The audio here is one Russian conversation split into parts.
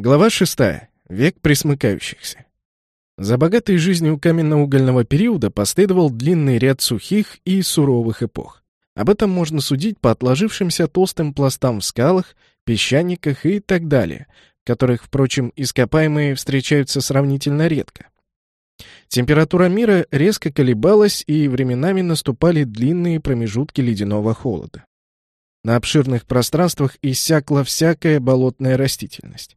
Глава 6. Век присмыкающихся. За богатой жизнью каменно-угольного периода последовал длинный ряд сухих и суровых эпох. Об этом можно судить по отложившимся толстым пластам в скалах, песчаниках и так далее, которых, впрочем, ископаемые встречаются сравнительно редко. Температура мира резко колебалась, и временами наступали длинные промежутки ледяного холода. На обширных пространствах иссякла всякая болотная растительность.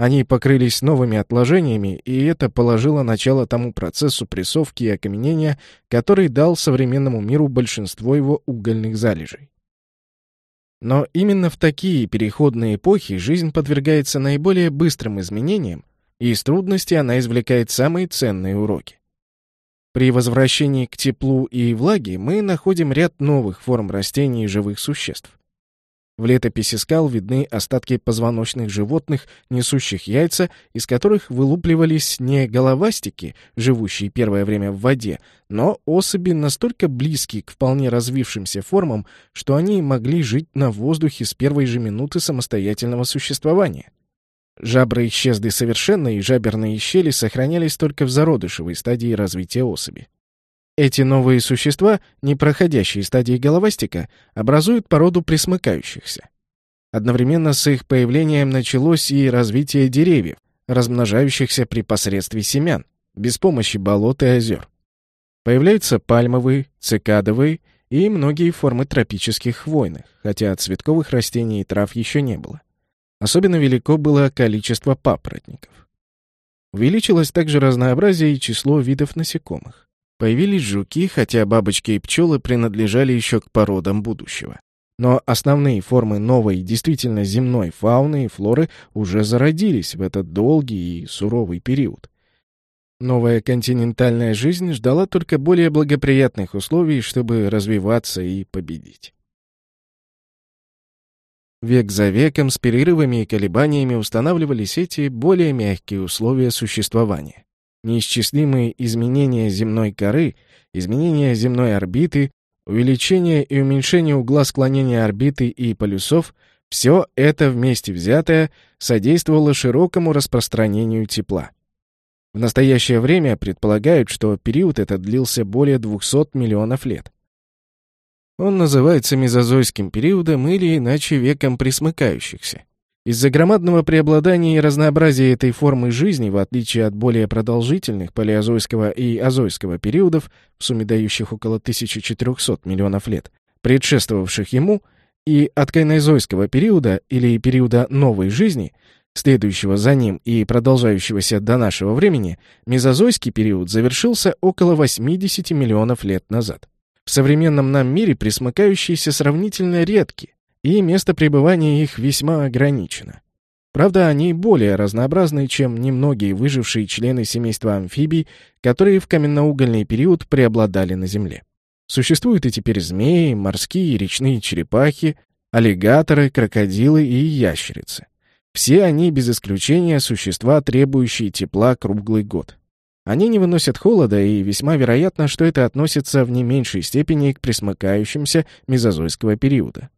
Они покрылись новыми отложениями, и это положило начало тому процессу прессовки и окаменения, который дал современному миру большинство его угольных залежей. Но именно в такие переходные эпохи жизнь подвергается наиболее быстрым изменениям, и из трудностей она извлекает самые ценные уроки. При возвращении к теплу и влаге мы находим ряд новых форм растений и живых существ. В летописи скал видны остатки позвоночных животных, несущих яйца, из которых вылупливались не головастики, живущие первое время в воде, но особи настолько близкие к вполне развившимся формам, что они могли жить на воздухе с первой же минуты самостоятельного существования. Жабры исчезли совершенно, и жаберные щели сохранялись только в зародышевой стадии развития особи. Эти новые существа, не проходящие стадии головастика, образуют породу присмыкающихся. Одновременно с их появлением началось и развитие деревьев, размножающихся при посредстве семян, без помощи болот и озер. Появляются пальмовые, цикадовые и многие формы тропических хвойных, хотя цветковых растений и трав еще не было. Особенно велико было количество папоротников. Увеличилось также разнообразие и число видов насекомых. Появились жуки, хотя бабочки и пчелы принадлежали еще к породам будущего. Но основные формы новой, действительно земной фауны и флоры уже зародились в этот долгий и суровый период. Новая континентальная жизнь ждала только более благоприятных условий, чтобы развиваться и победить. Век за веком с перерывами и колебаниями устанавливались эти более мягкие условия существования. Неисчислимые изменения земной коры, изменения земной орбиты, увеличение и уменьшение угла склонения орбиты и полюсов — все это вместе взятое содействовало широкому распространению тепла. В настоящее время предполагают, что период этот длился более 200 миллионов лет. Он называется мезозойским периодом или иначе веком присмыкающихся. Из-за громадного преобладания и разнообразия этой формы жизни, в отличие от более продолжительных палеозойского и азойского периодов, в сумме дающих около 1400 миллионов лет, предшествовавших ему, и от кайнозойского периода или периода новой жизни, следующего за ним и продолжающегося до нашего времени, мезозойский период завершился около 80 миллионов лет назад. В современном нам мире присмыкающиеся сравнительно редки, и место пребывания их весьма ограничено. Правда, они более разнообразны, чем немногие выжившие члены семейства амфибий, которые в каменноугольный период преобладали на Земле. Существуют и теперь змеи, морские и речные черепахи, аллигаторы, крокодилы и ящерицы. Все они, без исключения, существа, требующие тепла круглый год. Они не выносят холода, и весьма вероятно, что это относится в не меньшей степени к присмыкающимся мезозойского периода.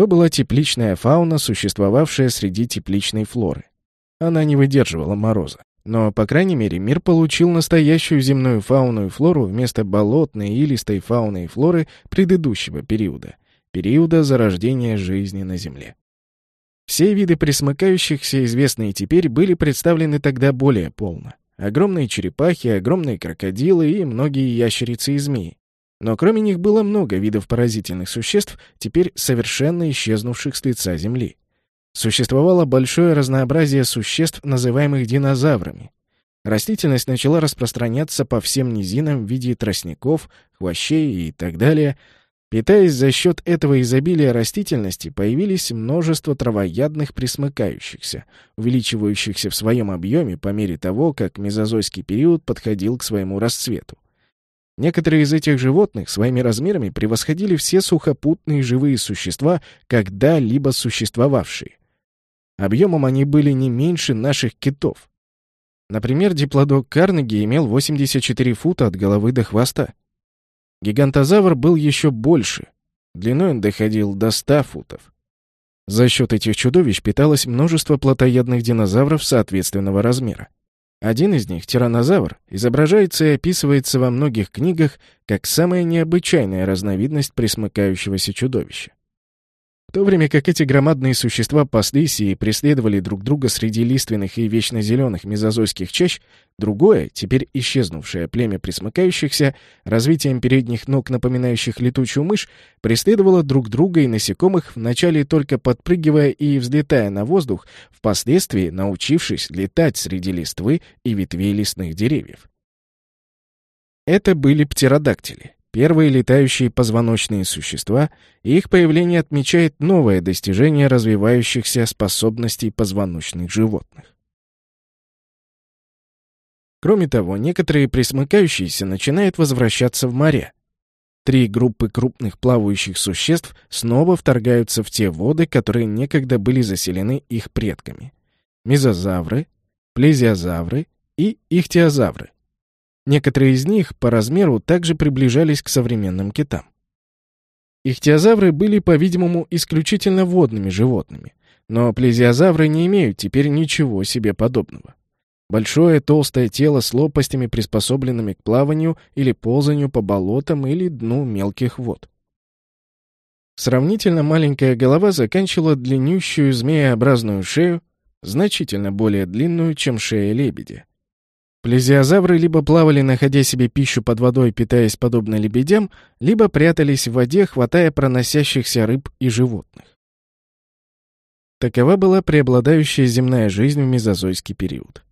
То была тепличная фауна, существовавшая среди тепличной флоры. Она не выдерживала мороза. Но, по крайней мере, мир получил настоящую земную фауну и флору вместо болотной и листой фауны и флоры предыдущего периода, периода зарождения жизни на Земле. Все виды присмыкающихся, известные теперь, были представлены тогда более полно. Огромные черепахи, огромные крокодилы и многие ящерицы и змеи. Но кроме них было много видов поразительных существ, теперь совершенно исчезнувших с лица Земли. Существовало большое разнообразие существ, называемых динозаврами. Растительность начала распространяться по всем низинам в виде тростников, хвощей и так далее. Питаясь за счет этого изобилия растительности, появились множество травоядных присмыкающихся, увеличивающихся в своем объеме по мере того, как мезозойский период подходил к своему расцвету. Некоторые из этих животных своими размерами превосходили все сухопутные живые существа, когда-либо существовавшие. Объемом они были не меньше наших китов. Например, диплодок Карнеги имел 84 фута от головы до хвоста. Гигантозавр был еще больше. Длиной он доходил до 100 футов. За счет этих чудовищ питалось множество плотоядных динозавров соответственного размера. Один из них, тираннозавр, изображается и описывается во многих книгах как самая необычайная разновидность присмыкающегося чудовища. В то время как эти громадные существа паслись и преследовали друг друга среди лиственных и вечно зеленых мезозойских чащ, другое, теперь исчезнувшее племя присмыкающихся, развитием передних ног, напоминающих летучую мышь, преследовало друг друга и насекомых, вначале только подпрыгивая и взлетая на воздух, впоследствии научившись летать среди листвы и ветвей лесных деревьев. Это были птеродактили. Первые летающие позвоночные существа, и их появление отмечает новое достижение развивающихся способностей позвоночных животных. Кроме того, некоторые присмыкающиеся начинают возвращаться в моря. Три группы крупных плавающих существ снова вторгаются в те воды, которые некогда были заселены их предками. Мезозавры, плезиозавры и ихтиозавры. Некоторые из них по размеру также приближались к современным китам. Ихтиозавры были, по-видимому, исключительно водными животными, но плезиозавры не имеют теперь ничего себе подобного. Большое толстое тело с лопастями, приспособленными к плаванию или ползанию по болотам или дну мелких вод. Сравнительно маленькая голова заканчивала длиннющую змееобразную шею, значительно более длинную, чем шея лебедя. Плезиозавры либо плавали, находя себе пищу под водой, питаясь подобно лебедям, либо прятались в воде, хватая проносящихся рыб и животных. Такова была преобладающая земная жизнь в мезозойский период.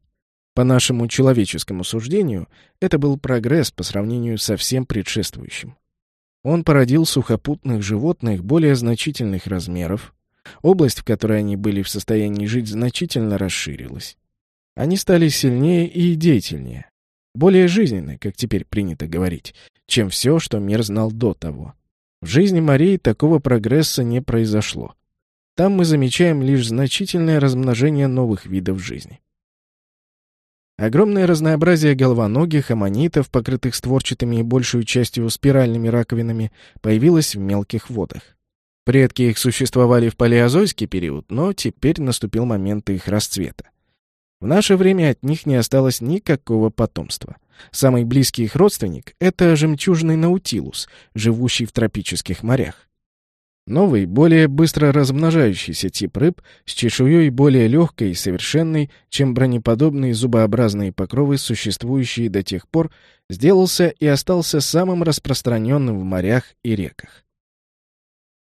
По нашему человеческому суждению, это был прогресс по сравнению со всем предшествующим. Он породил сухопутных животных более значительных размеров, область, в которой они были в состоянии жить, значительно расширилась. Они стали сильнее и деятельнее, более жизненны, как теперь принято говорить, чем все, что мир знал до того. В жизни Марии такого прогресса не произошло. Там мы замечаем лишь значительное размножение новых видов жизни. Огромное разнообразие головоногих, аммонитов, покрытых створчатыми и большую частью спиральными раковинами, появилось в мелких водах. Предки их существовали в палеозойский период, но теперь наступил момент их расцвета. В наше время от них не осталось никакого потомства. Самый близкий их родственник — это жемчужный наутилус, живущий в тропических морях. Новый, более быстро размножающийся тип рыб с чешуей более легкой и совершенной, чем бронеподобные зубообразные покровы, существующие до тех пор, сделался и остался самым распространенным в морях и реках.